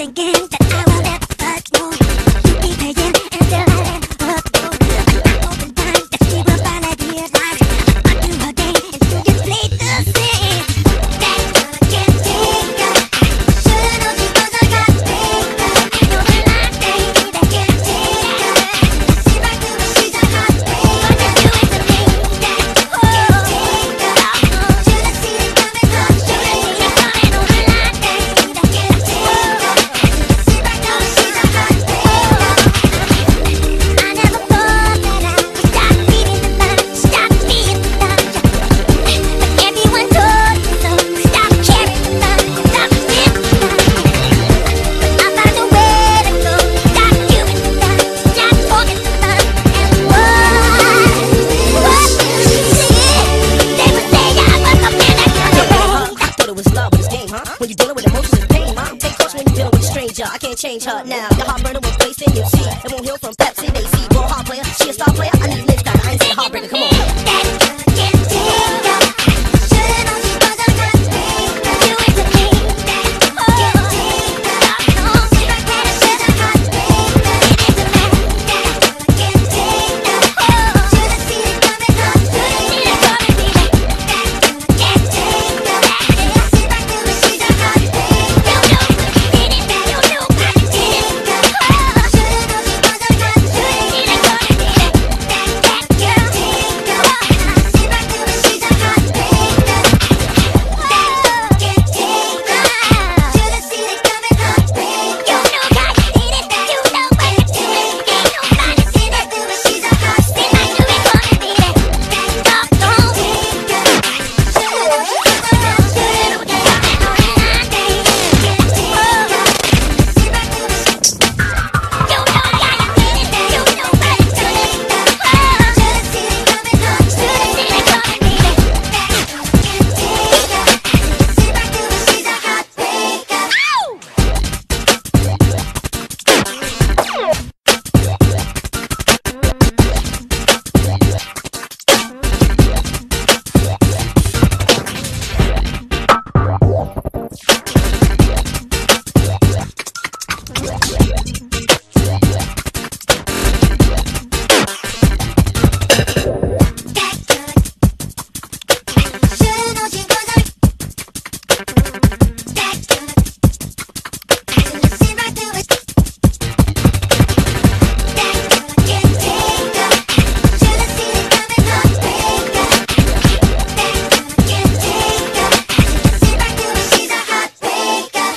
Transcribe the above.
I keep change her now. Your heartburner was wasting your seat. It won't heal from Pepsi.